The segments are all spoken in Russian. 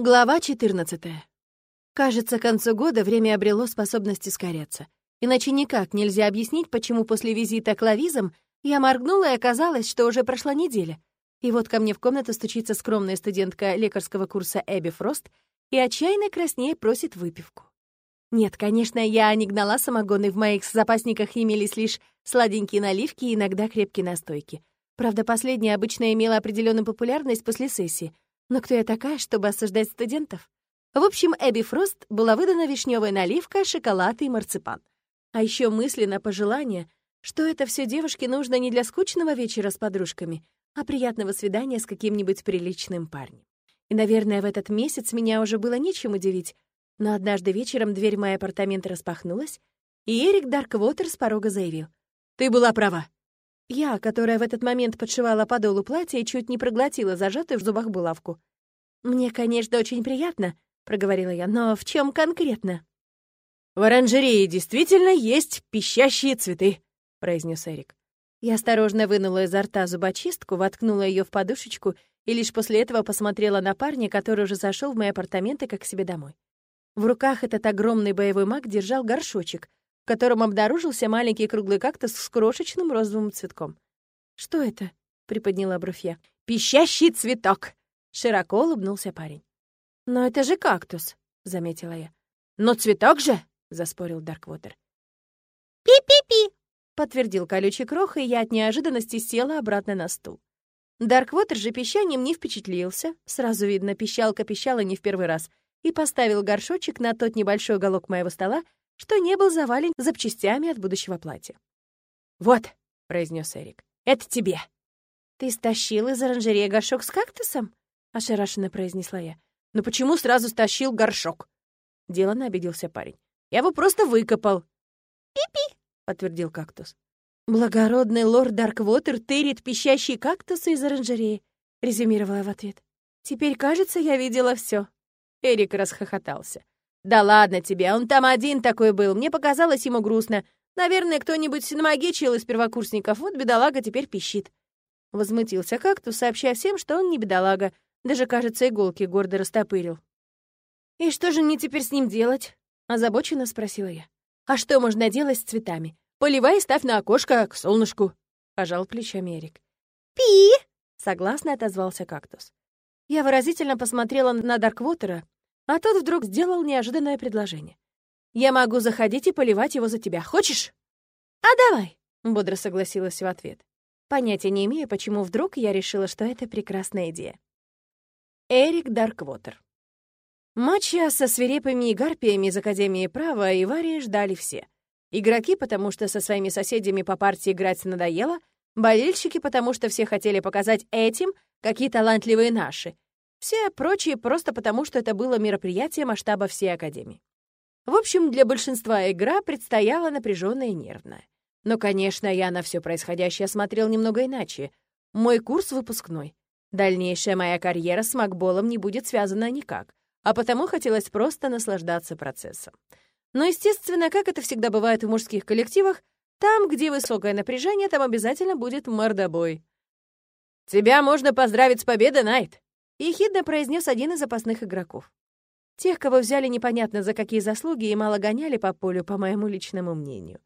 Глава 14. Кажется, к концу года время обрело способность ускоряться. Иначе никак нельзя объяснить, почему после визита к лавизам я моргнула и оказалось, что уже прошла неделя. И вот ко мне в комнату стучится скромная студентка лекарского курса Эбби Фрост и отчаянно краснее просит выпивку. Нет, конечно, я не гнала самогон, и в моих запасниках имелись лишь сладенькие наливки и иногда крепкие настойки. Правда, последняя обычно имела определенную популярность после сессии — но кто я такая, чтобы осуждать студентов? В общем, Эбби Фрост была выдана вишневая наливка, шоколад и марципан. А еще мысленно пожелание, что это все девушке нужно не для скучного вечера с подружками, а приятного свидания с каким-нибудь приличным парнем. И, наверное, в этот месяц меня уже было нечем удивить, но однажды вечером дверь в мои апартаменты распахнулась, и Эрик Дарквотер с порога заявил. «Ты была права. Я, которая в этот момент подшивала подолу платья и чуть не проглотила зажатую в зубах булавку. «Мне, конечно, очень приятно», — проговорила я, — «но в чем конкретно?» «В оранжерее действительно есть пищащие цветы», — произнес Эрик. Я осторожно вынула изо рта зубочистку, воткнула ее в подушечку и лишь после этого посмотрела на парня, который уже зашел в мои апартаменты как к себе домой. В руках этот огромный боевой маг держал горшочек, котором обнаружился маленький круглый кактус с крошечным розовым цветком. «Что это?» — приподняла бровь я. «Пищащий цветок!» — широко улыбнулся парень. «Но это же кактус», — заметила я. «Но цветок же!» — заспорил Дарквотер. «Пи-пи-пи!» — подтвердил колючий крох, и я от неожиданности села обратно на стул. Дарквотер же пищанием не впечатлился, сразу видно, пищалка пищала не в первый раз, и поставил горшочек на тот небольшой уголок моего стола, что не был завален запчастями от будущего платья. «Вот», — произнес Эрик, — «это тебе». «Ты стащил из оранжереи горшок с кактусом?» — ошарашенно произнесла я. «Ну почему сразу стащил горшок?» Делано обиделся парень. «Я его просто выкопал». «Пи-пи», — подтвердил кактус. «Благородный лорд Дарквотер тырит пищащие кактусы из оранжереи», — резюмировала в ответ. «Теперь, кажется, я видела все. Эрик расхохотался. «Да ладно тебе, он там один такой был. Мне показалось ему грустно. Наверное, кто-нибудь намагичил из первокурсников. Вот бедолага теперь пищит». Возмутился кактус, сообщая всем, что он не бедолага. Даже, кажется, иголки гордо растопырил. «И что же мне теперь с ним делать?» — озабоченно спросила я. «А что можно делать с цветами? Поливай и ставь на окошко к солнышку», — пожал плечами Эрик. «Пи!» — согласно отозвался кактус. Я выразительно посмотрела на Дарквотера, а тот вдруг сделал неожиданное предложение. «Я могу заходить и поливать его за тебя. Хочешь?» «А давай!» — бодро согласилась в ответ. Понятия не имею, почему вдруг я решила, что это прекрасная идея. Эрик Дарквотер. Матча со свирепыми гарпиями из Академии права и Варии ждали все. Игроки, потому что со своими соседями по партии играть надоело, болельщики, потому что все хотели показать этим, какие талантливые наши — все прочие просто потому, что это было мероприятие масштаба всей Академии. В общем, для большинства игра предстояла напряженная и нервная. Но, конечно, я на все происходящее смотрел немного иначе. Мой курс выпускной. Дальнейшая моя карьера с макболом не будет связана никак, а потому хотелось просто наслаждаться процессом. Но, естественно, как это всегда бывает в мужских коллективах, там, где высокое напряжение, там обязательно будет мордобой. «Тебя можно поздравить с победой, Найт!» — ехидно произнес один из запасных игроков. Тех, кого взяли непонятно за какие заслуги и мало гоняли по полю, по моему личному мнению.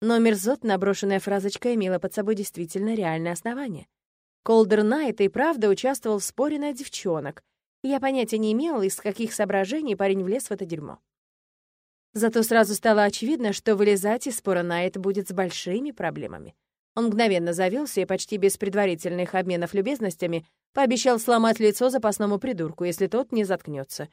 Но мерзот, наброшенная фразочка, имела под собой действительно реальное основание. Колдер Найт и правда участвовал в споре на девчонок, и я понятия не имела, из каких соображений парень влез в это дерьмо. Зато сразу стало очевидно, что вылезать из спора Найт будет с большими проблемами. Он мгновенно завелся и почти без предварительных обменов любезностями пообещал сломать лицо запасному придурку, если тот не заткнется.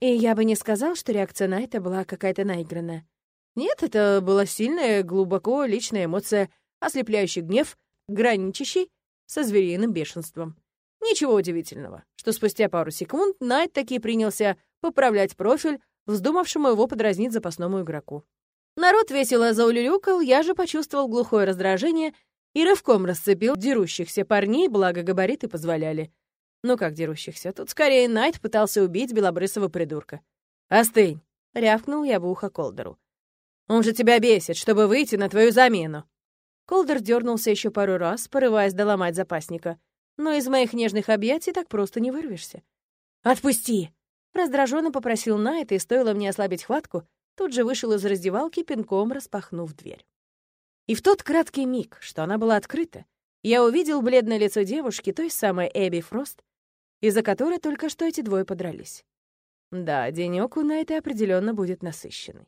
И я бы не сказал, что реакция на это была какая-то наигранная. Нет, это была сильная, глубоко личная эмоция, ослепляющий гнев, граничащий со звериным бешенством. Ничего удивительного, что спустя пару секунд Найт таки принялся поправлять профиль, вздумавшему его подразнить запасному игроку. Народ весело заулюлюкал, я же почувствовал глухое раздражение и рывком расцепил дерущихся парней, благо габариты позволяли. Ну как дерущихся? Тут скорее Найт пытался убить белобрысого придурка. «Остынь!» — рявкнул я в ухо Колдеру. «Он же тебя бесит, чтобы выйти на твою замену!» Колдер дернулся еще пару раз, порываясь доломать запасника. Но из моих нежных объятий так просто не вырвешься. «Отпусти!» Раздраженно попросил Найт, и стоило мне ослабить хватку, тут же вышел из раздевалки, пинком распахнув дверь. И в тот краткий миг, что она была открыта, я увидел бледное лицо девушки, той самой Эбби Фрост, из-за которой только что эти двое подрались. Да, денёк у Найта определенно будет насыщенный.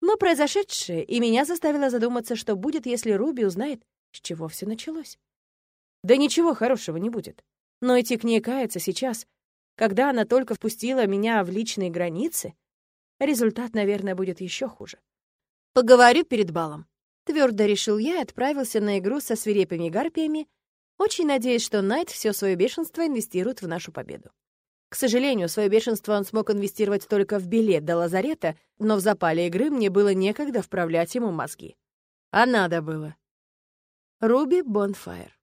Но произошедшее и меня заставило задуматься, что будет, если Руби узнает, с чего все началось. Да ничего хорошего не будет. Но идти к ней каяться сейчас, когда она только впустила меня в личные границы, результат, наверное, будет еще хуже. Поговорю перед балом. Твердо решил я и отправился на игру со свирепыми гарпиями, очень надеясь, что Найт все свое бешенство инвестирует в нашу победу. К сожалению, свое бешенство он смог инвестировать только в билет до лазарета, но в запале игры мне было некогда вправлять ему мозги. А надо было. Руби Бонфайр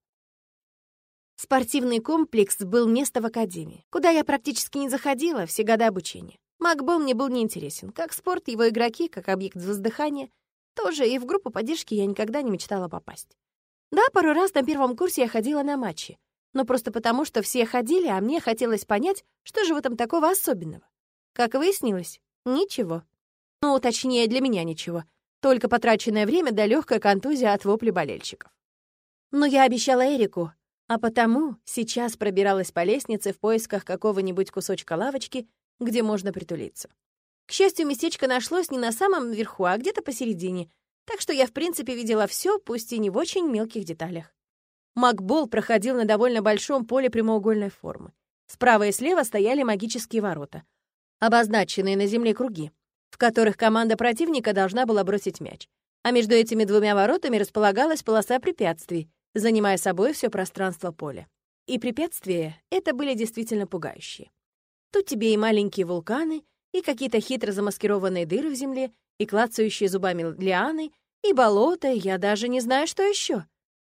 Спортивный комплекс был место в академии, куда я практически не заходила все годы обучения. Макбол мне был неинтересен. Как спорт, его игроки, как объект воздыхания. Тоже и в группу поддержки я никогда не мечтала попасть. Да, пару раз на первом курсе я ходила на матчи. Но просто потому, что все ходили, а мне хотелось понять, что же в этом такого особенного. Как выяснилось, ничего. Ну, точнее, для меня ничего. Только потраченное время да легкая контузия от вопли болельщиков. Но я обещала Эрику, а потому сейчас пробиралась по лестнице в поисках какого-нибудь кусочка лавочки, где можно притулиться. К счастью, местечко нашлось не на самом верху, а где-то посередине, так что я, в принципе, видела все, пусть и не в очень мелких деталях. Макбол проходил на довольно большом поле прямоугольной формы. Справа и слева стояли магические ворота, обозначенные на земле круги, в которых команда противника должна была бросить мяч. А между этими двумя воротами располагалась полоса препятствий, занимая собой все пространство поля. И препятствия это были действительно пугающие. Тут тебе и маленькие вулканы, и какие-то хитро замаскированные дыры в земле, и клацающие зубами лианы, и болото, я даже не знаю, что еще.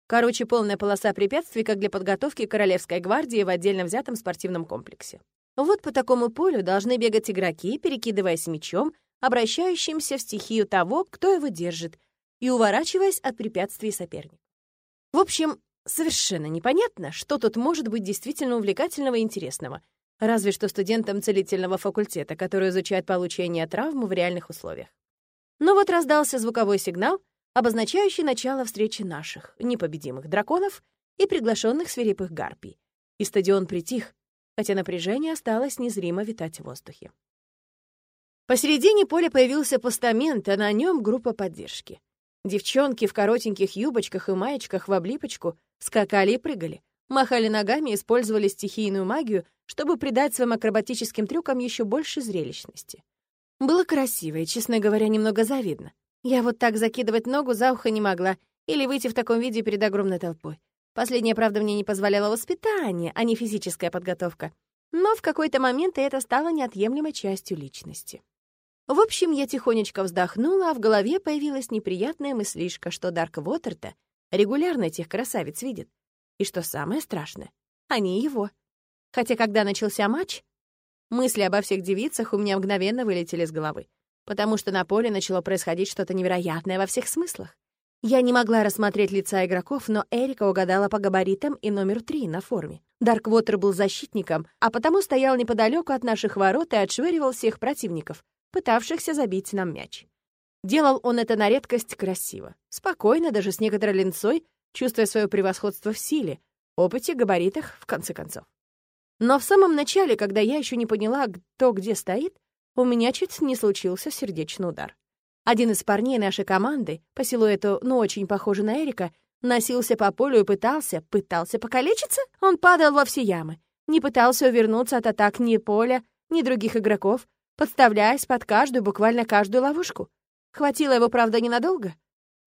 Короче, полная полоса препятствий, как для подготовки Королевской гвардии в отдельно взятом спортивном комплексе. Вот по такому полю должны бегать игроки, перекидываясь мячом, обращающимся в стихию того, кто его держит, и уворачиваясь от препятствий соперника. В общем, совершенно непонятно, что тут может быть действительно увлекательного и интересного, разве что студентам целительного факультета, который изучает получение травмы в реальных условиях. Но вот раздался звуковой сигнал, обозначающий начало встречи наших, непобедимых драконов и приглашенных свирепых гарпий. И стадион притих, хотя напряжение осталось незримо витать в воздухе. Посередине поля появился постамент, а на нем группа поддержки. Девчонки в коротеньких юбочках и маечках в облипочку скакали и прыгали, махали ногами использовали стихийную магию, чтобы придать своим акробатическим трюкам еще больше зрелищности. Было красиво и, честно говоря, немного завидно. Я вот так закидывать ногу за ухо не могла или выйти в таком виде перед огромной толпой. Последнее, правда, мне не позволяло воспитание, а не физическая подготовка. Но в какой-то момент это стало неотъемлемой частью личности. В общем, я тихонечко вздохнула, а в голове появилась неприятная мыслишка, что Дарк Уотер-то регулярно этих красавиц видит. И что самое страшное, они его. Хотя, когда начался матч, мысли обо всех девицах у меня мгновенно вылетели с головы, потому что на поле начало происходить что-то невероятное во всех смыслах. Я не могла рассмотреть лица игроков, но Эрика угадала по габаритам и номер три на форме. Дарквотер был защитником, а потому стоял неподалеку от наших ворот и отшвыривал всех противников, пытавшихся забить нам мяч. Делал он это на редкость красиво, спокойно, даже с некоторой линцой, чувствуя свое превосходство в силе, опыте, габаритах, в конце концов. Но в самом начале, когда я еще не поняла, кто где стоит, у меня чуть не случился сердечный удар. Один из парней нашей команды, по силуэту, но очень похожий на Эрика, носился по полю и пытался, пытался покалечиться? Он падал во все ямы. Не пытался увернуться от атак ни поля, ни других игроков, подставляясь под каждую, буквально каждую ловушку. Хватило его, правда, ненадолго,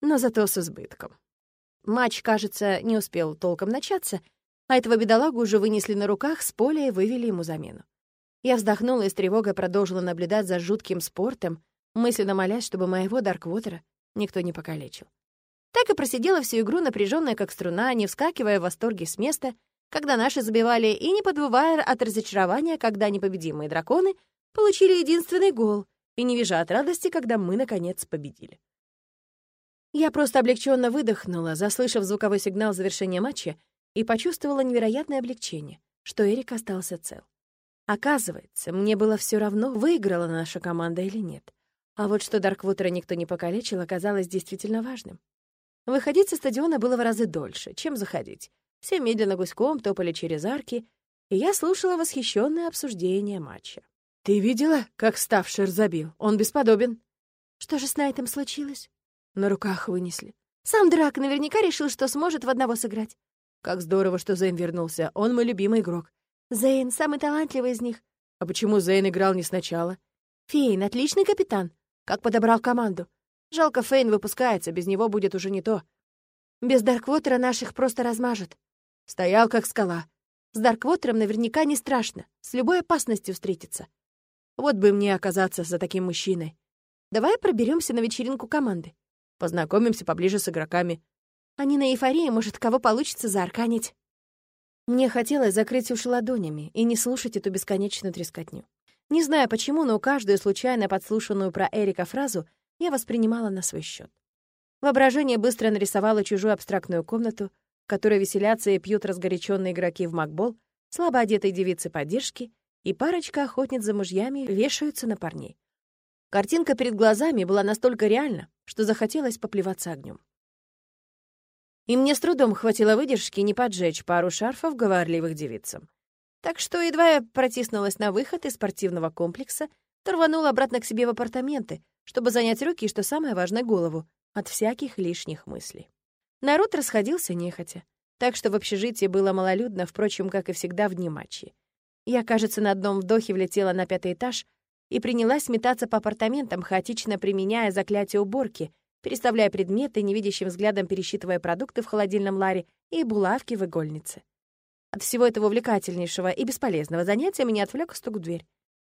но зато с избытком. Матч, кажется, не успел толком начаться, а этого бедолагу уже вынесли на руках с поля и вывели ему замену. Я вздохнула и с тревогой продолжила наблюдать за жутким спортом, мысленно молясь, чтобы моего Дарквотера никто не покалечил. Так и просидела всю игру, напряженная как струна, не вскакивая в восторге с места, когда наши забивали, и не подвывая от разочарования, когда непобедимые драконы получили единственный гол и не вижу от радости, когда мы, наконец, победили. Я просто облегченно выдохнула, заслышав звуковой сигнал завершения матча, и почувствовала невероятное облегчение, что Эрик остался цел. Оказывается, мне было все равно, выиграла наша команда или нет. А вот что Дарквотера никто не покалечил, оказалось действительно важным. Выходить со стадиона было в разы дольше, чем заходить. Все медленно гуськом топали через арки, и я слушала восхищенное обсуждение матча. «Ты видела, как Ставшер забил? Он бесподобен». «Что же с Найтом случилось?» На руках вынесли. «Сам Драк наверняка решил, что сможет в одного сыграть». «Как здорово, что Зейн вернулся. Он мой любимый игрок». «Зейн — самый талантливый из них». «А почему Зейн играл не сначала?» «Фейн — отличный капитан. Как подобрал команду. Жалко, Фейн выпускается, без него будет уже не то. Без Дарквотера наших просто размажет. Стоял как скала. С Дарквотером наверняка не страшно, с любой опасностью встретиться. Вот бы мне оказаться за таким мужчиной. Давай проберемся на вечеринку команды. Познакомимся поближе с игроками. Они на эйфории, может, кого получится заарканить. Мне хотелось закрыть уши ладонями и не слушать эту бесконечную трескотню. Не знаю почему, но каждую случайно подслушанную про Эрика фразу я воспринимала на свой счет. Воображение быстро нарисовало чужую абстрактную комнату, в которой веселятся и пьют разгоряченные игроки в макбол, слабо одетые девицы поддержки и парочка охотниц за мужьями вешаются на парней. Картинка перед глазами была настолько реальна, что захотелось поплеваться огнем. И мне с трудом хватило выдержки не поджечь пару шарфов говорливых девицам. Так что едва я протиснулась на выход из спортивного комплекса, то обратно к себе в апартаменты, чтобы занять руки и, что самое важное, голову от всяких лишних мыслей. Народ расходился нехотя, так что в общежитии было малолюдно, впрочем, как и всегда в дни матчи. Я, кажется, на одном вдохе влетела на пятый этаж и принялась метаться по апартаментам, хаотично применяя заклятие уборки, переставляя предметы, невидящим взглядом пересчитывая продукты в холодильном ларе и булавки в игольнице. От всего этого увлекательнейшего и бесполезного занятия меня отвлек стук в дверь.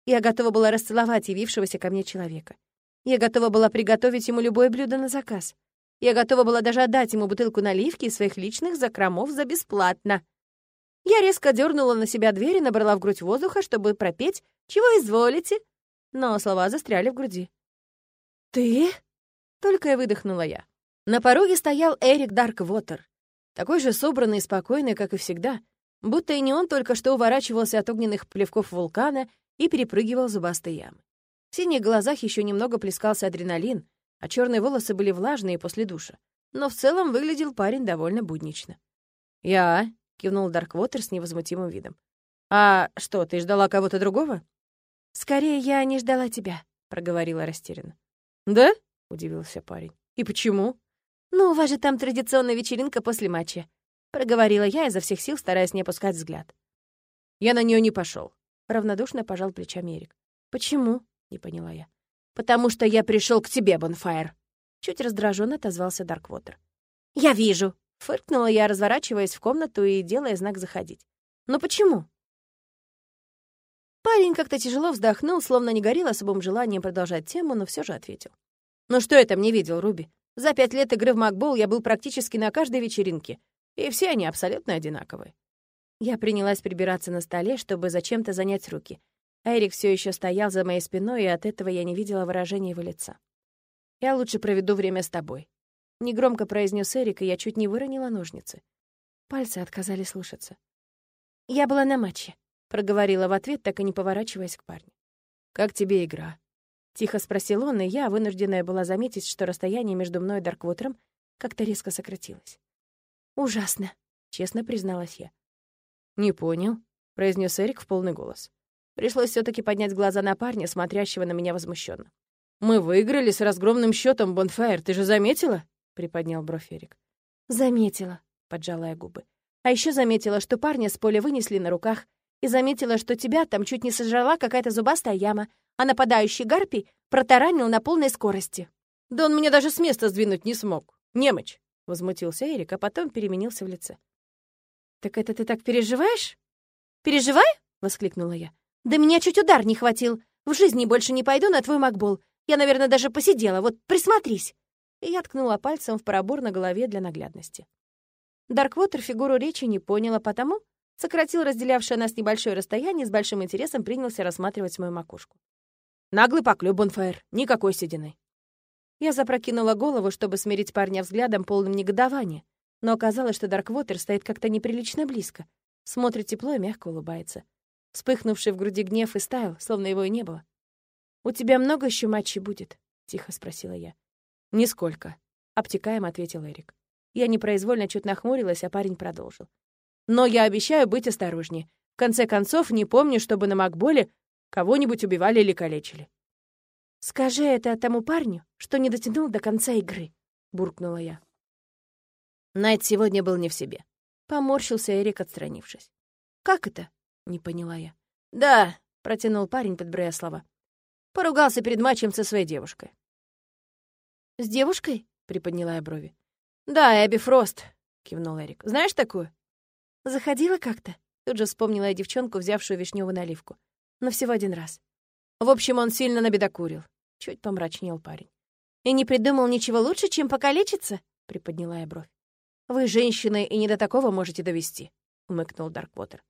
Я готова была расцеловать явившегося ко мне человека. Я готова была приготовить ему любое блюдо на заказ. Я готова была даже отдать ему бутылку наливки из своих личных закромов за бесплатно. Я резко дернула на себя дверь и набрала в грудь воздуха, чтобы пропеть «Чего изволите?», но слова застряли в груди. «Ты?» — только и выдохнула я. На пороге стоял Эрик Дарквотер, такой же собранный и спокойный, как и всегда, будто и не он только что уворачивался от огненных плевков вулкана и перепрыгивал зубастые ямы. В синих глазах еще немного плескался адреналин, а черные волосы были влажные после душа. Но в целом выглядел парень довольно буднично. «Я?» — кивнул Дарквотер с невозмутимым видом. «А что, ты ждала кого-то другого?» «Скорее, я не ждала тебя», — проговорила растерянно. «Да?» — удивился парень. «И почему?» «Ну, у вас же там традиционная вечеринка после матча», — проговорила я изо всех сил, стараясь не опускать взгляд. «Я на нее не пошел. равнодушно пожал плечами Эрик. «Почему?» — не поняла я. «Потому что я пришел к тебе, Бонфайр!» Чуть раздраженно отозвался Дарквотер. «Я вижу!» — фыркнула я, разворачиваясь в комнату и делая знак «заходить». «Но почему?» Парень как-то тяжело вздохнул, словно не горел особым желанием продолжать тему, но все же ответил. «Ну что я там не видел, Руби? За пять лет игры в макбол я был практически на каждой вечеринке, и все они абсолютно одинаковые». Я принялась прибираться на столе, чтобы зачем-то занять руки, Эрик все еще стоял за моей спиной, и от этого я не видела выражения его лица. «Я лучше проведу время с тобой», — негромко произнес Эрик, и я чуть не выронила ножницы. Пальцы отказали слушаться. «Я была на матче», — проговорила в ответ, так и не поворачиваясь к парню. «Как тебе игра?» — тихо спросил он, и я, вынужденная была заметить, что расстояние между мной и Дарквотером как-то резко сократилось. «Ужасно», — честно призналась я. «Не понял», — произнес Эрик в полный голос. Пришлось все таки поднять глаза на парня, смотрящего на меня возмущенно. «Мы выиграли с разгромным счетом, Бонфайр, ты же заметила?» — приподнял бровь Эрик. «Заметила», — поджала я губы. «А еще заметила, что парня с поля вынесли на руках, и заметила, что тебя там чуть не сожрала какая-то зубастая яма, а нападающий гарпий протаранил на полной скорости». «Да он меня даже с места сдвинуть не смог. Немочь!» — возмутился Эрик, а потом переменился в лице. «Так это ты так переживаешь?» «Переживай?» — воскликнула я. Да меня чуть удар не хватил. В жизни больше не пойду на твой макбол. Я, наверное, даже посидела. Вот присмотрись!» И я ткнула пальцем в пробор на голове для наглядности. Дарквотер фигуру речи не поняла, потому сократил разделявшее нас небольшое расстояние и с большим интересом принялся рассматривать мою макушку. «Наглый поклёб, Бонфайр, никакой седины». Я запрокинула голову, чтобы смирить парня взглядом, полным негодования, но оказалось, что Дарквотер стоит как-то неприлично близко, смотрит тепло и мягко улыбается. Вспыхнувший в груди гнев и стаял, словно его и не было. «У тебя много еще матчей будет?» — тихо спросила я. «Нисколько», — обтекаемо ответил Эрик. Я непроизвольно чуть нахмурилась, а парень продолжил. «Но я обещаю быть осторожнее. В конце концов, не помню, чтобы на Макболе кого-нибудь убивали или калечили». «Скажи это тому парню, что не дотянул до конца игры», — буркнула я. Найт сегодня был не в себе. Поморщился Эрик, отстранившись. «Как это?» — не поняла я. «Да», — протянул парень, подбирая слова. Поругался перед матчем со своей девушкой. «С девушкой?» — приподняла я брови. «Да, Эбби Фрост», — кивнул Эрик. «Знаешь такую?» «Заходила как-то?» Тут же вспомнила я девчонку, взявшую вишневую наливку. Но всего один раз. В общем, он сильно набедокурил. Чуть помрачнел парень. «И не придумал ничего лучше, чем покалечиться?» — приподняла я бровь. «Вы, женщины, и не до такого можете довести», — умыкнул Дарквотер.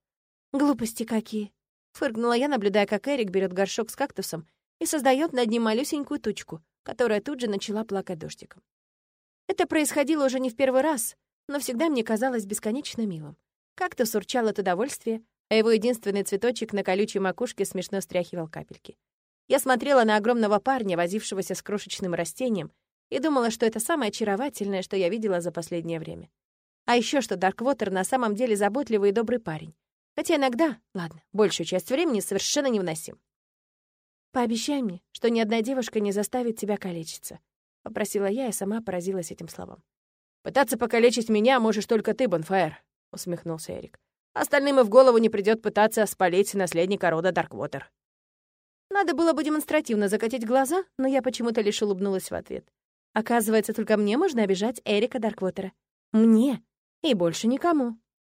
«Глупости какие!» — фыркнула я, наблюдая, как Эрик берет горшок с кактусом и создает над ним малюсенькую тучку, которая тут же начала плакать дождиком. Это происходило уже не в первый раз, но всегда мне казалось бесконечно милым. Кактус урчал от удовольствия, а его единственный цветочек на колючей макушке смешно стряхивал капельки. Я смотрела на огромного парня, возившегося с крошечным растением, и думала, что это самое очаровательное, что я видела за последнее время. А еще что Дарквотер на самом деле заботливый и добрый парень. Хотя иногда, ладно, большую часть времени совершенно невыносим. «Пообещай мне, что ни одна девушка не заставит тебя калечиться», — попросила я и сама поразилась этим словам. «Пытаться покалечить меня можешь только ты, Бонфаер», — усмехнулся Эрик. «Остальным и в голову не придет пытаться спалить наследника рода Дарквотер». Надо было бы демонстративно закатить глаза, но я почему-то лишь улыбнулась в ответ. Оказывается, только мне можно обижать Эрика Дарквотера. Мне и больше никому.